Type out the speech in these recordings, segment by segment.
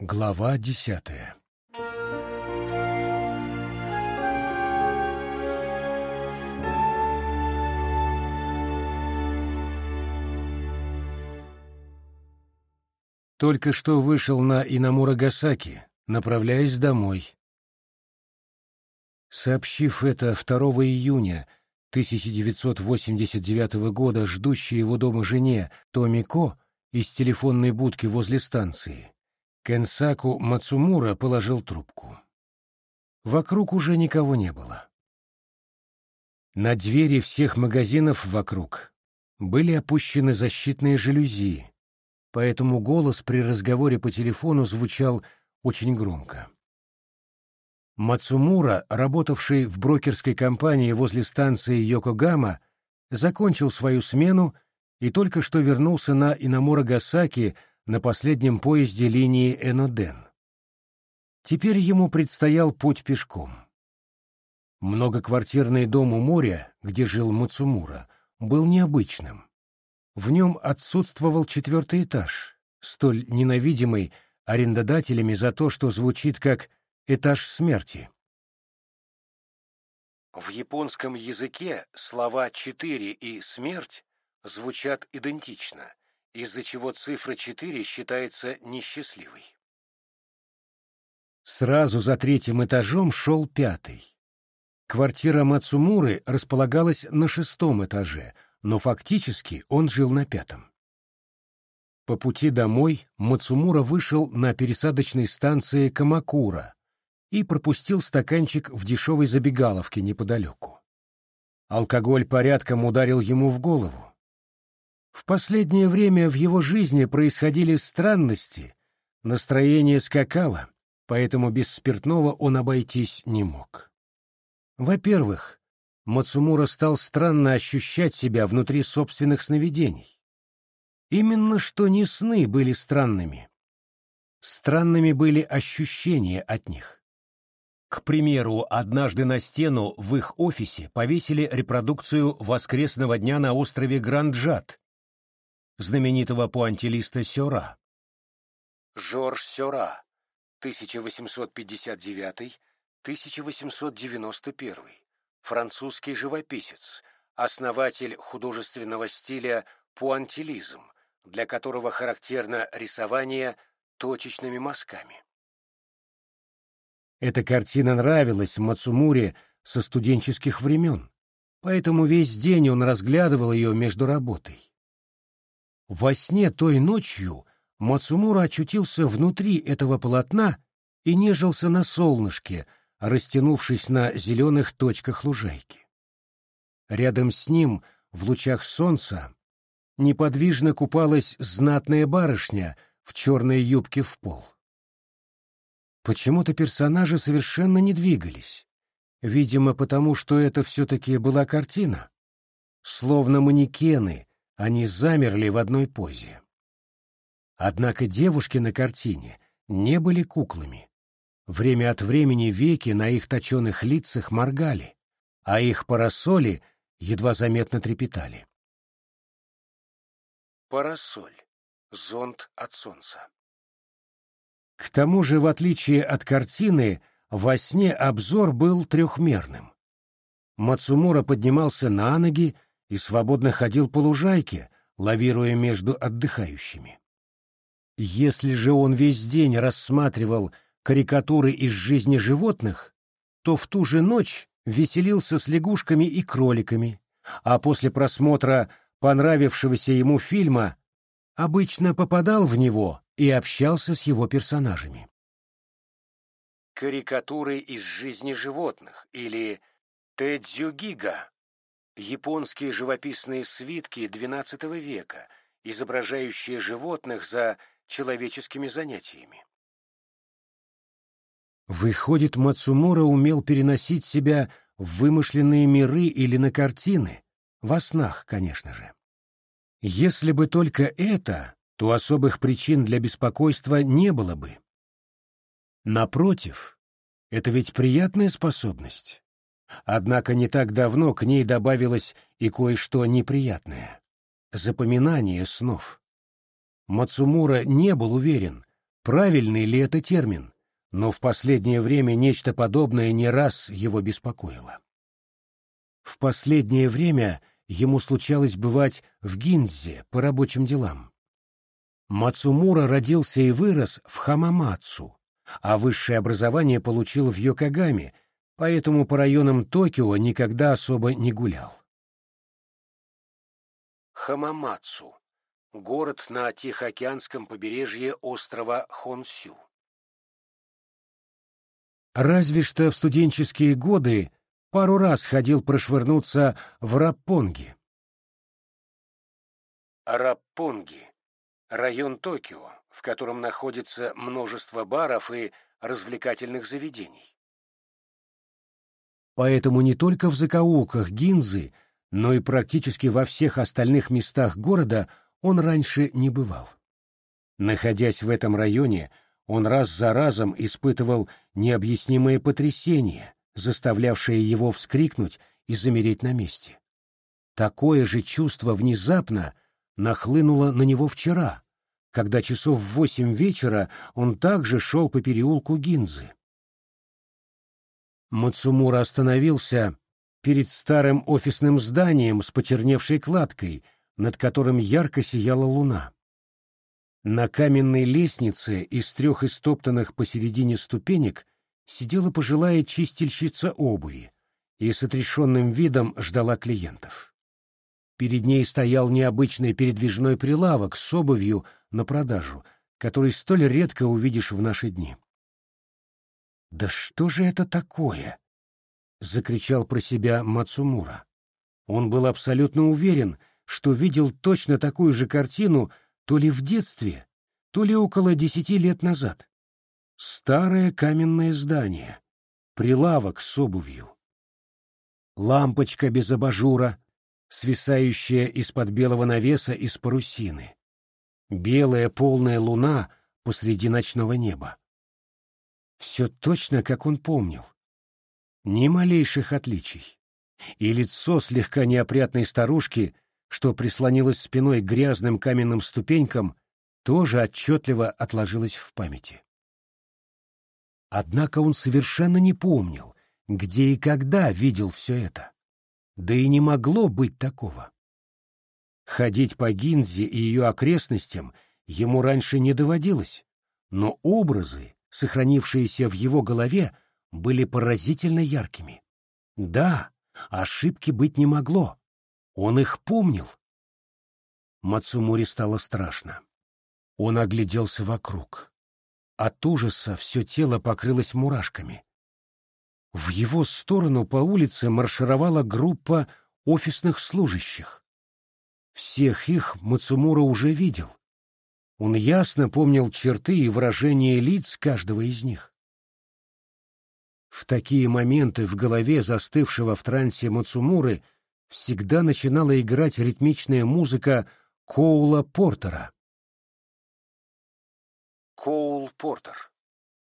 Глава десятая Только что вышел на Инамурагасаки, направляясь домой. Сообщив это 2 июня 1989 года ждущей его дома жене Томико из телефонной будки возле станции, Кенсаку Мацумура положил трубку. Вокруг уже никого не было. На двери всех магазинов вокруг были опущены защитные жалюзи, поэтому голос при разговоре по телефону звучал очень громко. Мацумура, работавший в брокерской компании возле станции Йокогама, закончил свою смену и только что вернулся на Инамурагасаки на последнем поезде линии Эноден. Теперь ему предстоял путь пешком. Многоквартирный дом у моря, где жил Мацумура, был необычным. В нем отсутствовал четвертый этаж, столь ненавидимый арендодателями за то, что звучит как «этаж смерти». В японском языке слова «четыре» и «смерть» звучат идентично, из-за чего цифра 4 считается несчастливой. Сразу за третьим этажом шел пятый. Квартира Мацумуры располагалась на шестом этаже, но фактически он жил на пятом. По пути домой Мацумура вышел на пересадочной станции Камакура и пропустил стаканчик в дешевой забегаловке неподалеку. Алкоголь порядком ударил ему в голову. В последнее время в его жизни происходили странности, настроение скакало, поэтому без спиртного он обойтись не мог. Во-первых, Мацумура стал странно ощущать себя внутри собственных сновидений. Именно что не сны были странными. Странными были ощущения от них. К примеру, однажды на стену в их офисе повесили репродукцию воскресного дня на острове Гранджат, знаменитого пуантилиста Сёра. Жорж Сёра, 1859-1891, французский живописец, основатель художественного стиля пуантилизм, для которого характерно рисование точечными мазками. Эта картина нравилась Мацумуре со студенческих времен, поэтому весь день он разглядывал ее между работой. Во сне той ночью Мацумура очутился внутри этого полотна и нежился на солнышке, растянувшись на зеленых точках лужайки. Рядом с ним, в лучах солнца, неподвижно купалась знатная барышня в черной юбке в пол. Почему-то персонажи совершенно не двигались. Видимо, потому что это все-таки была картина. Словно манекены, они замерли в одной позе. Однако девушки на картине не были куклами. Время от времени веки на их точеных лицах моргали, а их парасоли едва заметно трепетали. Парасоль. Зонт от солнца. К тому же, в отличие от картины, во сне обзор был трехмерным. Мацумура поднимался на ноги и свободно ходил по лужайке, лавируя между отдыхающими. Если же он весь день рассматривал карикатуры из жизни животных, то в ту же ночь веселился с лягушками и кроликами, а после просмотра понравившегося ему фильма обычно попадал в него и общался с его персонажами. Карикатуры из жизни животных или Тэдзюгига японские живописные свитки XII века, изображающие животных за человеческими занятиями. Выходит, Мацумура умел переносить себя в вымышленные миры или на картины, во снах, конечно же. Если бы только это, то особых причин для беспокойства не было бы. Напротив, это ведь приятная способность. Однако не так давно к ней добавилось и кое-что неприятное — запоминание снов. Мацумура не был уверен, правильный ли это термин, но в последнее время нечто подобное не раз его беспокоило. В последнее время ему случалось бывать в Гинзе по рабочим делам. Мацумура родился и вырос в Хамамацу, а высшее образование получил в Йокогаме, поэтому по районам Токио никогда особо не гулял. Хамамацу — город на Тихоокеанском побережье острова Хонсю. Разве что в студенческие годы пару раз ходил прошвырнуться в Раппонги. Раппонги — район Токио, в котором находится множество баров и развлекательных заведений. Поэтому не только в закоулках Гинзы, но и практически во всех остальных местах города он раньше не бывал. Находясь в этом районе, он раз за разом испытывал необъяснимое потрясение, заставлявшее его вскрикнуть и замереть на месте. Такое же чувство внезапно нахлынуло на него вчера, когда часов в восемь вечера он также шел по переулку Гинзы. Мацумура остановился перед старым офисным зданием с почерневшей кладкой, над которым ярко сияла луна. На каменной лестнице из трех истоптанных посередине ступенек сидела пожилая чистильщица обуви и с отрешенным видом ждала клиентов. Перед ней стоял необычный передвижной прилавок с обувью на продажу, который столь редко увидишь в наши дни. «Да что же это такое?» — закричал про себя Мацумура. Он был абсолютно уверен, что видел точно такую же картину то ли в детстве, то ли около десяти лет назад. Старое каменное здание, прилавок с обувью. Лампочка без абажура, свисающая из-под белого навеса из парусины. Белая полная луна посреди ночного неба. Все точно, как он помнил. Ни малейших отличий. И лицо слегка неопрятной старушки, что прислонилось спиной к грязным каменным ступенькам, тоже отчетливо отложилось в памяти. Однако он совершенно не помнил, где и когда видел все это. Да и не могло быть такого. Ходить по Гинзе и ее окрестностям ему раньше не доводилось, но образы, сохранившиеся в его голове, были поразительно яркими. Да, ошибки быть не могло. Он их помнил. Мацумури стало страшно. Он огляделся вокруг. От ужаса все тело покрылось мурашками. В его сторону по улице маршировала группа офисных служащих. Всех их Мацумура уже видел. Он ясно помнил черты и выражения лиц каждого из них. В такие моменты в голове застывшего в трансе Мацумуры всегда начинала играть ритмичная музыка Коула Портера. Коул Портер,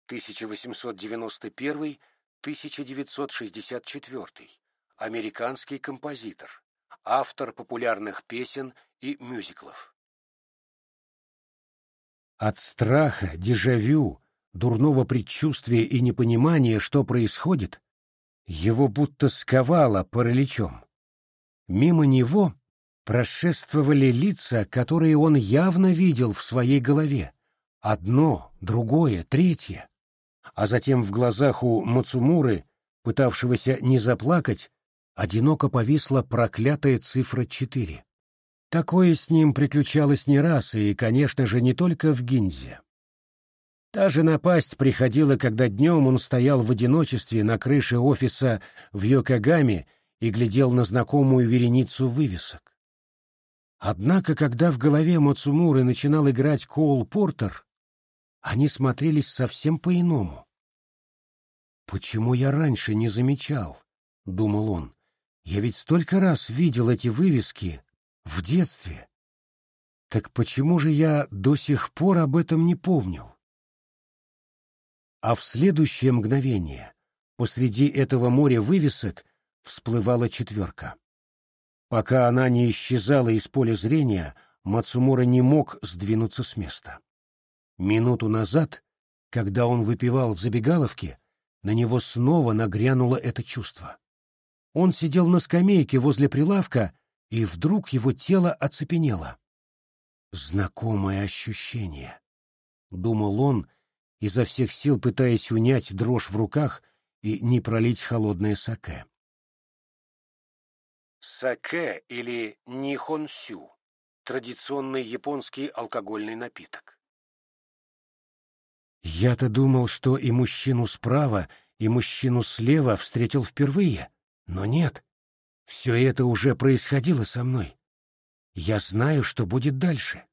1891-1964, американский композитор, автор популярных песен и мюзиклов. От страха, дежавю, дурного предчувствия и непонимания, что происходит, его будто сковало параличом. Мимо него прошествовали лица, которые он явно видел в своей голове. Одно, другое, третье. А затем в глазах у Мацумуры, пытавшегося не заплакать, одиноко повисла проклятая цифра четыре. Такое с ним приключалось не раз, и, конечно же, не только в Гинзе. Та же напасть приходила, когда днем он стоял в одиночестве на крыше офиса в Йокогаме и глядел на знакомую вереницу вывесок. Однако, когда в голове Мацумуры начинал играть Коул Портер, они смотрелись совсем по-иному. «Почему я раньше не замечал?» — думал он. Я ведь столько раз видел эти вывески в детстве. Так почему же я до сих пор об этом не помнил? А в следующее мгновение посреди этого моря вывесок всплывала четверка. Пока она не исчезала из поля зрения, Мацумура не мог сдвинуться с места. Минуту назад, когда он выпивал в забегаловке, на него снова нагрянуло это чувство. Он сидел на скамейке возле прилавка, и вдруг его тело оцепенело. Знакомое ощущение. Думал он, изо всех сил пытаясь унять дрожь в руках и не пролить холодное саке. Саке или нихонсю — традиционный японский алкогольный напиток. Я-то думал, что и мужчину справа, и мужчину слева встретил впервые, но нет. Все это уже происходило со мной. Я знаю, что будет дальше.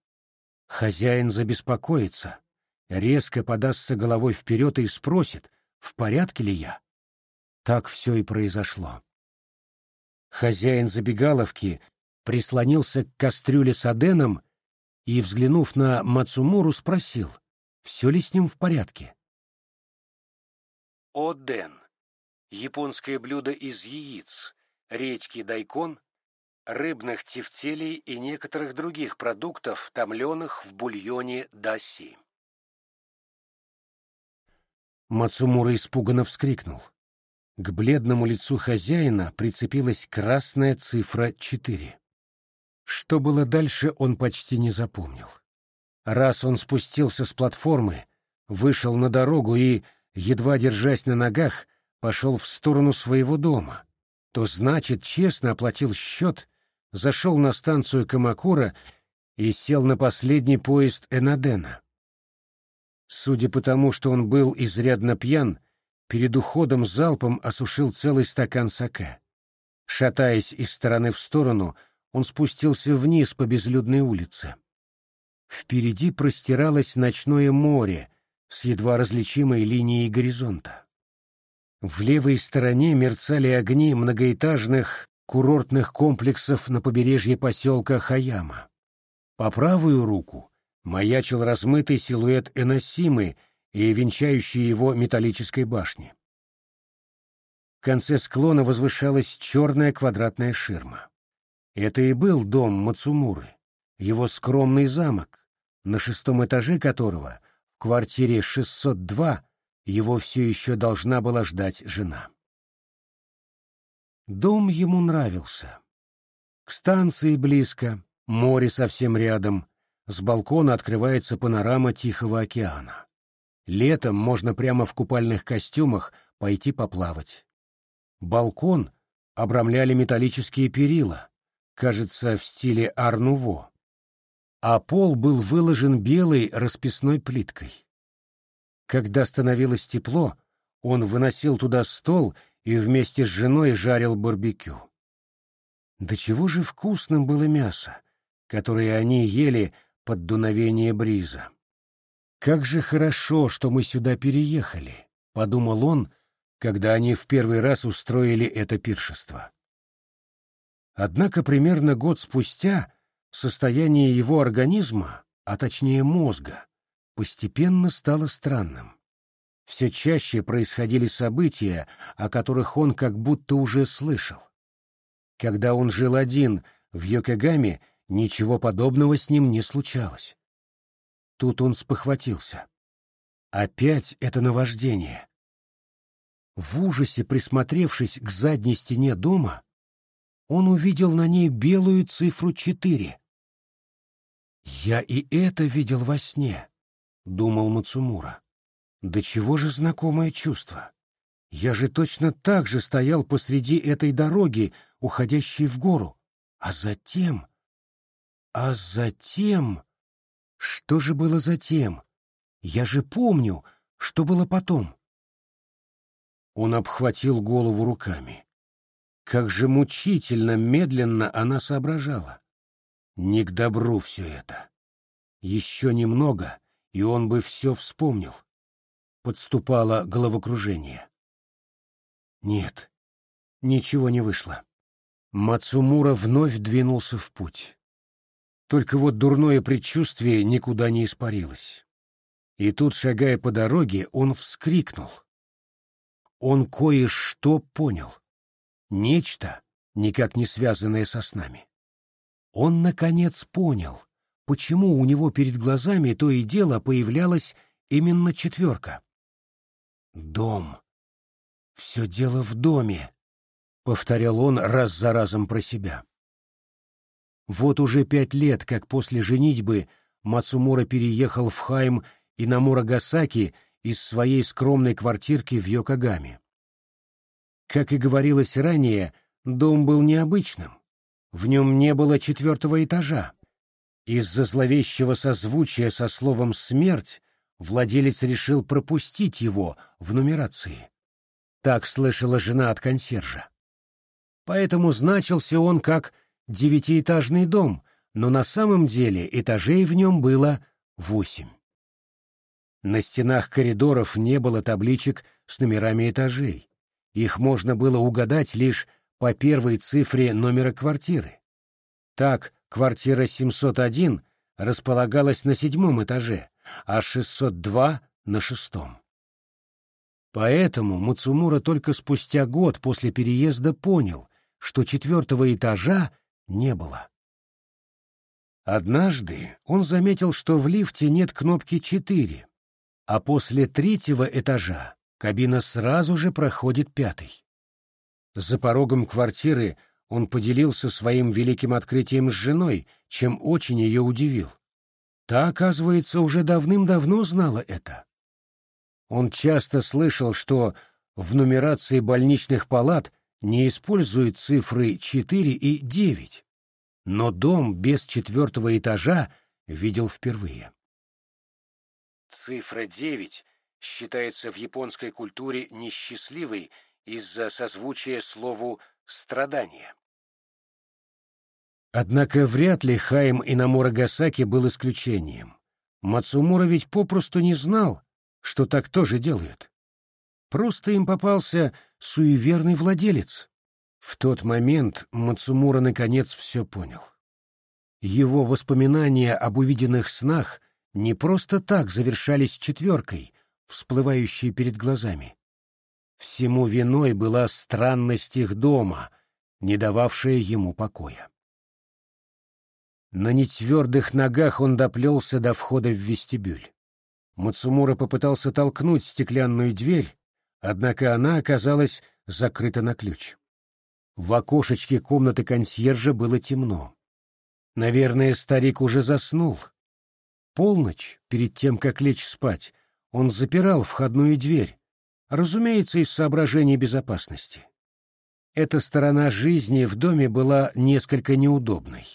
Хозяин забеспокоится, резко подастся головой вперед и спросит, в порядке ли я. Так все и произошло. Хозяин забегаловки прислонился к кастрюле с аденом и, взглянув на Мацумуру, спросил, все ли с ним в порядке. Оден — японское блюдо из яиц, редьки дайкон, рыбных тефтелей и некоторых других продуктов, томленых в бульоне даси. Мацумура испуганно вскрикнул. К бледному лицу хозяина прицепилась красная цифра четыре. Что было дальше, он почти не запомнил. Раз он спустился с платформы, вышел на дорогу и, едва держась на ногах, пошел в сторону своего дома, то значит, честно оплатил счет, зашел на станцию Камакура и сел на последний поезд Энадена. Судя по тому, что он был изрядно пьян, перед уходом залпом осушил целый стакан саке. Шатаясь из стороны в сторону, он спустился вниз по безлюдной улице. Впереди простиралось ночное море с едва различимой линией горизонта. В левой стороне мерцали огни многоэтажных курортных комплексов на побережье поселка Хаяма. По правую руку маячил размытый силуэт Эносимы и венчающей его металлической башни. В конце склона возвышалась черная квадратная ширма. Это и был дом Мацумуры, его скромный замок, на шестом этаже которого, в квартире 602, его все еще должна была ждать жена. Дом ему нравился. К станции близко, море совсем рядом, с балкона открывается панорама Тихого океана. Летом можно прямо в купальных костюмах пойти поплавать. Балкон обрамляли металлические перила, кажется, в стиле Арнуво, а пол был выложен белой расписной плиткой. Когда становилось тепло, он выносил туда стол и вместе с женой жарил барбекю. До чего же вкусным было мясо, которое они ели под дуновение бриза. «Как же хорошо, что мы сюда переехали», — подумал он, когда они в первый раз устроили это пиршество. Однако примерно год спустя состояние его организма, а точнее мозга, постепенно стало странным. Все чаще происходили события, о которых он как будто уже слышал. Когда он жил один в Йокогаме, ничего подобного с ним не случалось. Тут он спохватился. Опять это наваждение. В ужасе присмотревшись к задней стене дома, он увидел на ней белую цифру четыре. «Я и это видел во сне», — думал Мацумура. «Да чего же знакомое чувство? Я же точно так же стоял посреди этой дороги, уходящей в гору. А затем... А затем...» Что же было затем? Я же помню, что было потом. Он обхватил голову руками. Как же мучительно, медленно она соображала. Не к добру все это. Еще немного, и он бы все вспомнил. Подступало головокружение. Нет, ничего не вышло. Мацумура вновь двинулся в путь. Только вот дурное предчувствие никуда не испарилось. И тут, шагая по дороге, он вскрикнул. Он кое-что понял. Нечто, никак не связанное со снами. Он, наконец, понял, почему у него перед глазами то и дело появлялась именно четверка. «Дом. Все дело в доме», — повторял он раз за разом про себя. Вот уже пять лет, как после женитьбы Мацумура переехал в Хайм и на Мурагасаки из своей скромной квартирки в Йокогаме. Как и говорилось ранее, дом был необычным. В нем не было четвертого этажа. Из-за зловещего созвучия со словом «смерть» владелец решил пропустить его в нумерации. Так слышала жена от консьержа. Поэтому значился он как девятиэтажный дом, но на самом деле этажей в нем было восемь. На стенах коридоров не было табличек с номерами этажей. Их можно было угадать лишь по первой цифре номера квартиры. Так, квартира 701 располагалась на седьмом этаже, а 602 — на шестом. Поэтому Мацумура только спустя год после переезда понял, что четвертого этажа не было. Однажды он заметил, что в лифте нет кнопки 4, а после третьего этажа кабина сразу же проходит пятый. За порогом квартиры он поделился своим великим открытием с женой, чем очень ее удивил. Та, оказывается, уже давным-давно знала это. Он часто слышал, что в нумерации больничных палат не используют цифры 4 и 9, но дом без четвертого этажа видел впервые. Цифра 9 считается в японской культуре несчастливой из-за созвучия слову «страдание». Однако вряд ли Хайм и Намурагасаки был исключением. Мацумура ведь попросту не знал, что так тоже делают. Просто им попался суеверный владелец. В тот момент Мацумура наконец все понял. Его воспоминания об увиденных снах не просто так завершались четверкой, всплывающей перед глазами. Всему виной была странность их дома, не дававшая ему покоя. На нетвердых ногах он доплелся до входа в вестибюль. Мацумура попытался толкнуть стеклянную дверь, однако она оказалась закрыта на ключ. В окошечке комнаты консьержа было темно. Наверное, старик уже заснул, полночь, перед тем, как лечь спать, он запирал входную дверь, разумеется, из соображений безопасности. Эта сторона жизни в доме была несколько неудобной.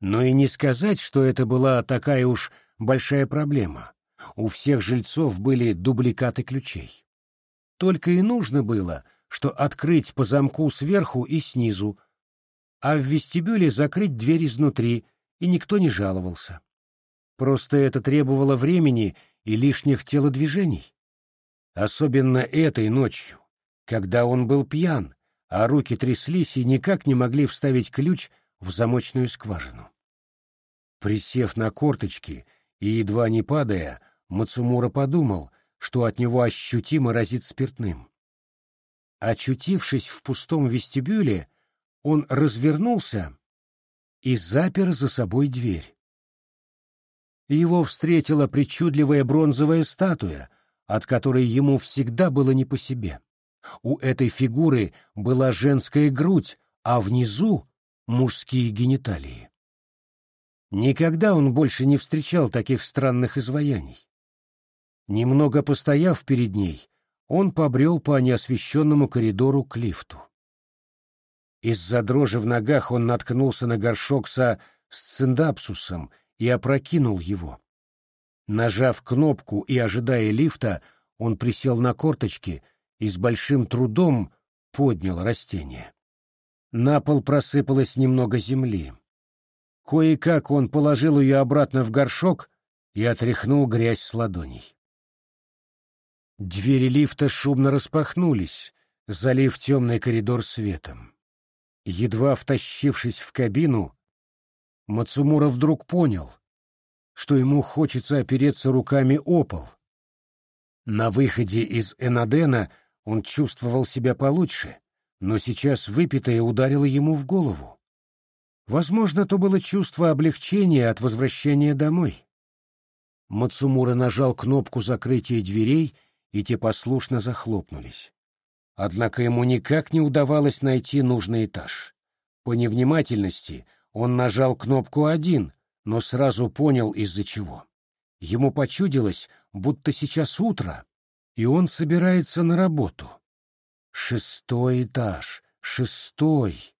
Но и не сказать, что это была такая уж большая проблема. У всех жильцов были дубликаты ключей. Только и нужно было, что открыть по замку сверху и снизу, а в вестибюле закрыть дверь изнутри, и никто не жаловался. Просто это требовало времени и лишних телодвижений. Особенно этой ночью, когда он был пьян, а руки тряслись и никак не могли вставить ключ в замочную скважину. Присев на корточки и едва не падая, Мацумура подумал, что от него ощутимо разит спиртным. Очутившись в пустом вестибюле, он развернулся и запер за собой дверь его встретила причудливая бронзовая статуя, от которой ему всегда было не по себе. У этой фигуры была женская грудь, а внизу — мужские гениталии. Никогда он больше не встречал таких странных изваяний. Немного постояв перед ней, он побрел по неосвещенному коридору к лифту. Из-за дрожи в ногах он наткнулся на горшок со сциндапсусом и опрокинул его. Нажав кнопку и ожидая лифта, он присел на корточки и с большим трудом поднял растение. На пол просыпалось немного земли. Кое-как он положил ее обратно в горшок и отряхнул грязь с ладоней. Двери лифта шумно распахнулись, залив темный коридор светом. Едва втащившись в кабину, Мацумура вдруг понял, что ему хочется опереться руками о пол. На выходе из Энадена он чувствовал себя получше, но сейчас выпитое ударило ему в голову. Возможно, то было чувство облегчения от возвращения домой. Мацумура нажал кнопку закрытия дверей, и те послушно захлопнулись. Однако ему никак не удавалось найти нужный этаж. По невнимательности он нажал кнопку «один», но сразу понял, из-за чего. Ему почудилось, будто сейчас утро, и он собирается на работу. Шестой этаж, шестой.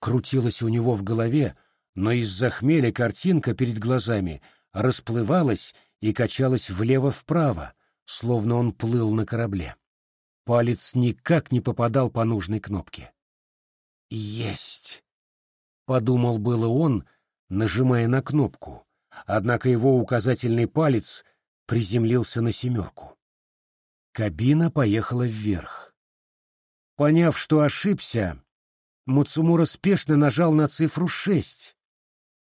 Крутилось у него в голове, но из-за хмеля картинка перед глазами расплывалась и качалась влево-вправо, словно он плыл на корабле. Палец никак не попадал по нужной кнопке. «Есть!» — подумал было он, нажимая на кнопку, однако его указательный палец приземлился на семерку. Кабина поехала вверх. Поняв, что ошибся, Муцумура спешно нажал на цифру шесть,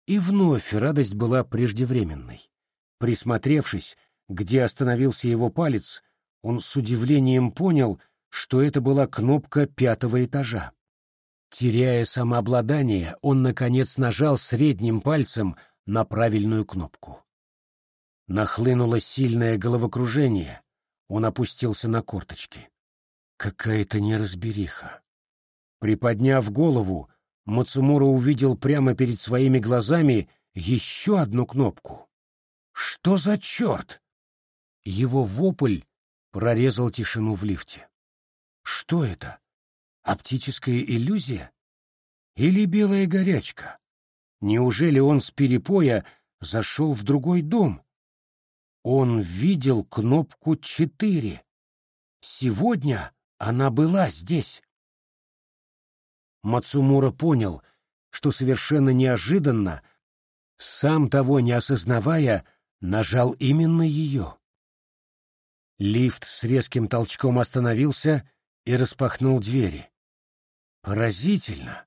и вновь радость была преждевременной. Присмотревшись, где остановился его палец, он с удивлением понял, что это была кнопка пятого этажа. Теряя самообладание, он, наконец, нажал средним пальцем на правильную кнопку. Нахлынуло сильное головокружение. Он опустился на корточки. Какая-то неразбериха. Приподняв голову, Мацумура увидел прямо перед своими глазами еще одну кнопку. «Что за черт?» Его вопль прорезал тишину в лифте. Что это? Оптическая иллюзия? Или белая горячка? Неужели он с перепоя зашел в другой дом? Он видел кнопку четыре. Сегодня она была здесь. Мацумура понял, что совершенно неожиданно, сам того не осознавая, нажал именно ее. Лифт с резким толчком остановился и распахнул двери. Поразительно!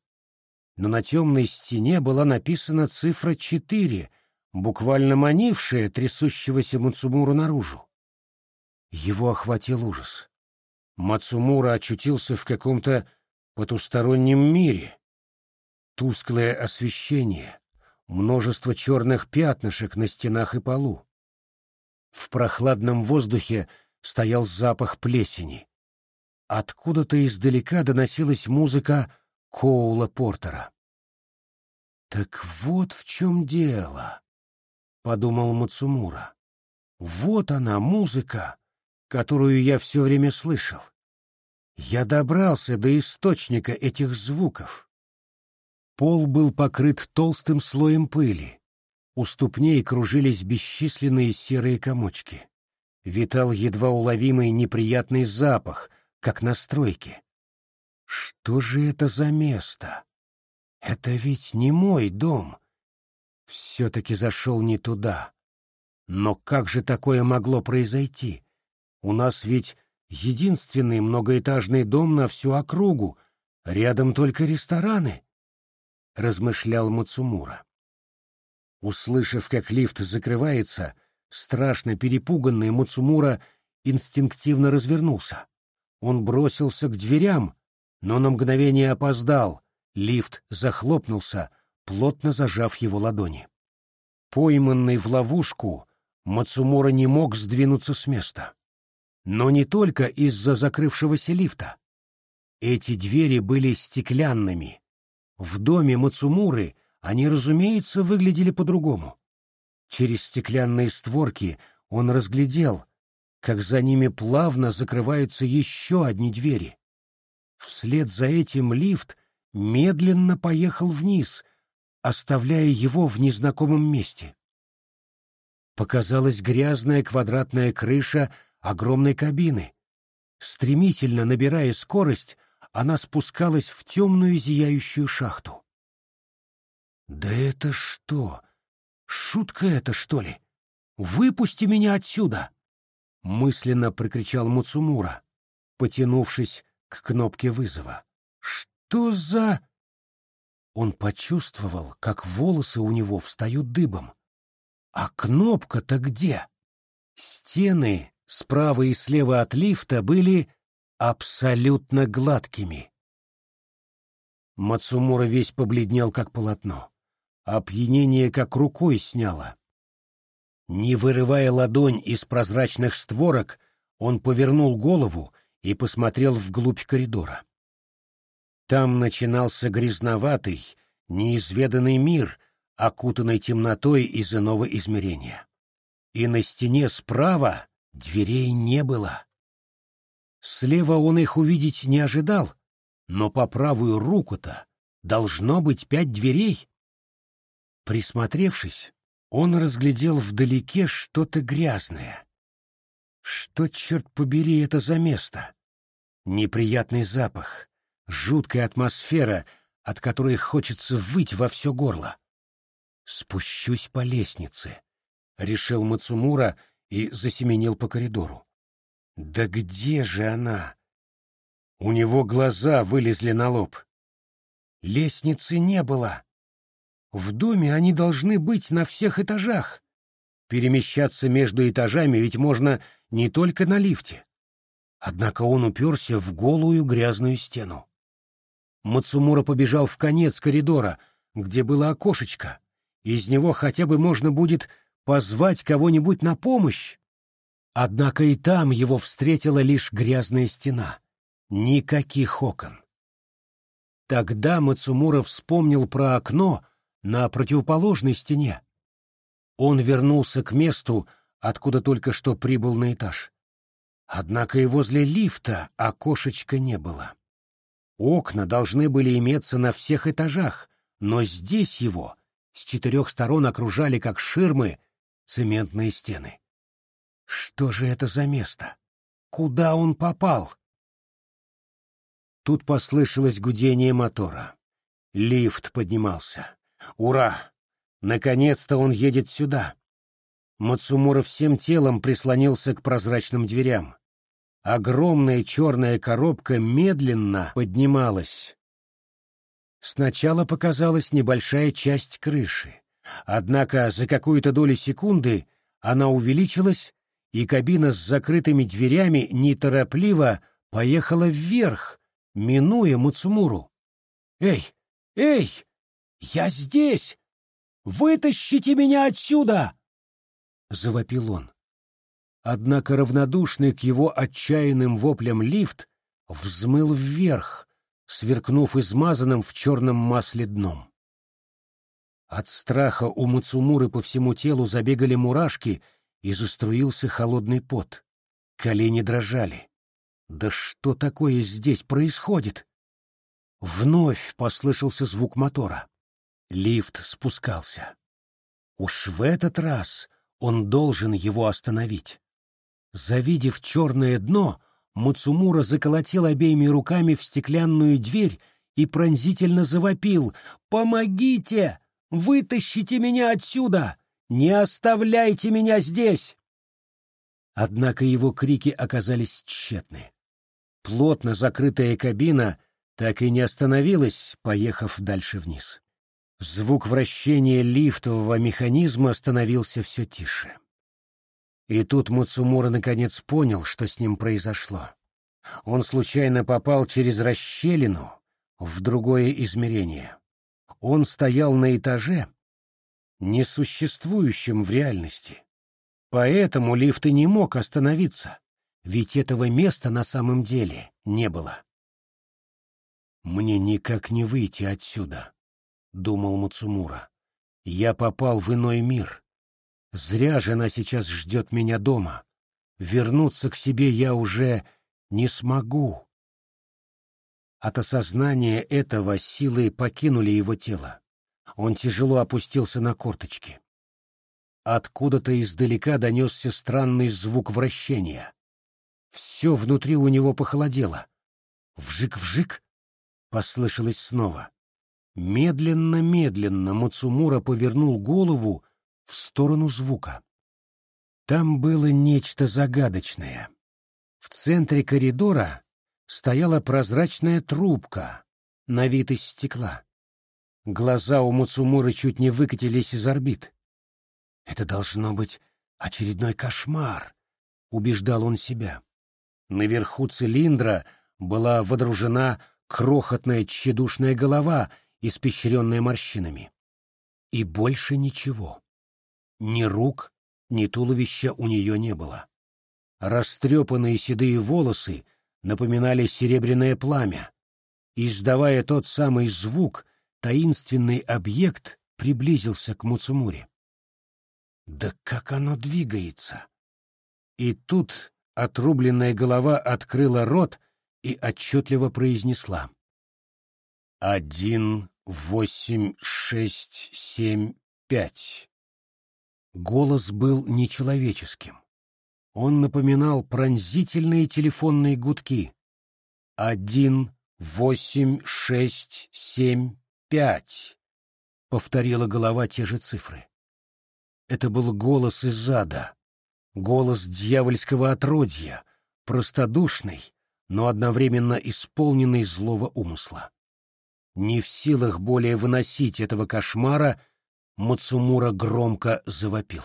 Но на темной стене была написана цифра четыре, буквально манившая трясущегося Мацумуру наружу. Его охватил ужас. Мацумура очутился в каком-то потустороннем мире. Тусклое освещение, множество черных пятнышек на стенах и полу. В прохладном воздухе стоял запах плесени. Откуда-то издалека доносилась музыка Коула Портера. «Так вот в чем дело», — подумал Мацумура. «Вот она, музыка, которую я все время слышал. Я добрался до источника этих звуков». Пол был покрыт толстым слоем пыли. У ступней кружились бесчисленные серые комочки витал едва уловимый неприятный запах, как на стройке. Что же это за место? Это ведь не мой дом. Все-таки зашел не туда. Но как же такое могло произойти? У нас ведь единственный многоэтажный дом на всю округу, рядом только рестораны, — размышлял Мацумура. Услышав, как лифт закрывается, Страшно перепуганный Муцумура инстинктивно развернулся. Он бросился к дверям, но на мгновение опоздал. Лифт захлопнулся, плотно зажав его ладони. Пойманный в ловушку, Мацумура не мог сдвинуться с места. Но не только из-за закрывшегося лифта. Эти двери были стеклянными. В доме Мацумуры они, разумеется, выглядели по-другому. Через стеклянные створки он разглядел, как за ними плавно закрываются еще одни двери. Вслед за этим лифт медленно поехал вниз, оставляя его в незнакомом месте. Показалась грязная квадратная крыша огромной кабины. Стремительно набирая скорость, она спускалась в темную зияющую шахту. «Да это что? Шутка это, что ли? Выпусти меня отсюда! Мысленно прокричал Муцумура, потянувшись к кнопке вызова. Что за... Он почувствовал, как волосы у него встают дыбом. А кнопка-то где? Стены справа и слева от лифта были абсолютно гладкими. Мацумура весь побледнел, как полотно. Опьянение как рукой сняло. Не вырывая ладонь из прозрачных створок, он повернул голову и посмотрел вглубь коридора. Там начинался грязноватый, неизведанный мир, окутанный темнотой из иного измерения. И на стене справа дверей не было. Слева он их увидеть не ожидал, но по правую руку-то должно быть пять дверей. Присмотревшись, он разглядел вдалеке что-то грязное. Что, черт побери, это за место? Неприятный запах, жуткая атмосфера, от которой хочется выть во все горло. «Спущусь по лестнице», — решил Мацумура и засеменил по коридору. «Да где же она?» У него глаза вылезли на лоб. Лестницы не было. В доме они должны быть на всех этажах. Перемещаться между этажами ведь можно не только на лифте. Однако он уперся в голую грязную стену. Мацумура побежал в конец коридора, где было окошечко. Из него хотя бы можно будет позвать кого-нибудь на помощь. Однако и там его встретила лишь грязная стена. Никаких окон. Тогда Мацумура вспомнил про окно на противоположной стене. Он вернулся к месту, откуда только что прибыл на этаж. Однако и возле лифта окошечка не было. Окна должны были иметься на всех этажах, но здесь его с четырех сторон окружали, как ширмы, цементные стены. Что же это за место? Куда он попал? Тут послышалось гудение мотора. Лифт поднимался. Ура! Наконец-то он едет сюда. Мацумура всем телом прислонился к прозрачным дверям. Огромная черная коробка медленно поднималась. Сначала показалась небольшая часть крыши. Однако за какую-то долю секунды она увеличилась, и кабина с закрытыми дверями неторопливо поехала вверх, минуя Муцумуру. «Эй! Эй! Я здесь! Вытащите меня отсюда!» — завопил он. Однако равнодушный к его отчаянным воплям лифт взмыл вверх, сверкнув измазанным в черном масле дном. От страха у Мацумуры по всему телу забегали мурашки и заструился холодный пот. Колени дрожали. Да что такое здесь происходит? Вновь послышался звук мотора. Лифт спускался. Уж в этот раз он должен его остановить. Завидев черное дно, Мацумура заколотил обеими руками в стеклянную дверь и пронзительно завопил «Помогите! Вытащите меня отсюда! Не оставляйте меня здесь!» Однако его крики оказались тщетны. Плотно закрытая кабина так и не остановилась, поехав дальше вниз. Звук вращения лифтового механизма становился все тише. И тут Муцумура наконец понял, что с ним произошло. Он случайно попал через расщелину в другое измерение. Он стоял на этаже, несуществующем в реальности. Поэтому лифт и не мог остановиться, ведь этого места на самом деле не было. «Мне никак не выйти отсюда», — думал Муцумура. «Я попал в иной мир. Зря жена сейчас ждет меня дома. Вернуться к себе я уже не смогу». От осознания этого силы покинули его тело. Он тяжело опустился на корточки. Откуда-то издалека донесся странный звук вращения. Все внутри у него похолодело. «Вжик-вжик!» — послышалось снова. Медленно-медленно Мацумура повернул голову в сторону звука. Там было нечто загадочное. В центре коридора стояла прозрачная трубка, на вид из стекла. Глаза у Муцумуры чуть не выкатились из орбит. «Это должно быть очередной кошмар», — убеждал он себя. Наверху цилиндра была водружена крохотная тщедушная голова, испещренная морщинами. И больше ничего. Ни рук, ни туловища у нее не было. Растрепанные седые волосы напоминали серебряное пламя. Издавая тот самый звук, таинственный объект приблизился к Муцумуре. Да как оно двигается! И тут отрубленная голова открыла рот и отчетливо произнесла. «Один, восемь, шесть, семь, пять». Голос был нечеловеческим. Он напоминал пронзительные телефонные гудки. «Один, восемь, шесть, семь, пять», — повторила голова те же цифры. Это был голос из ада, голос дьявольского отродья, простодушный, но одновременно исполненный злого умысла. Не в силах более выносить этого кошмара, Мацумура громко завопил.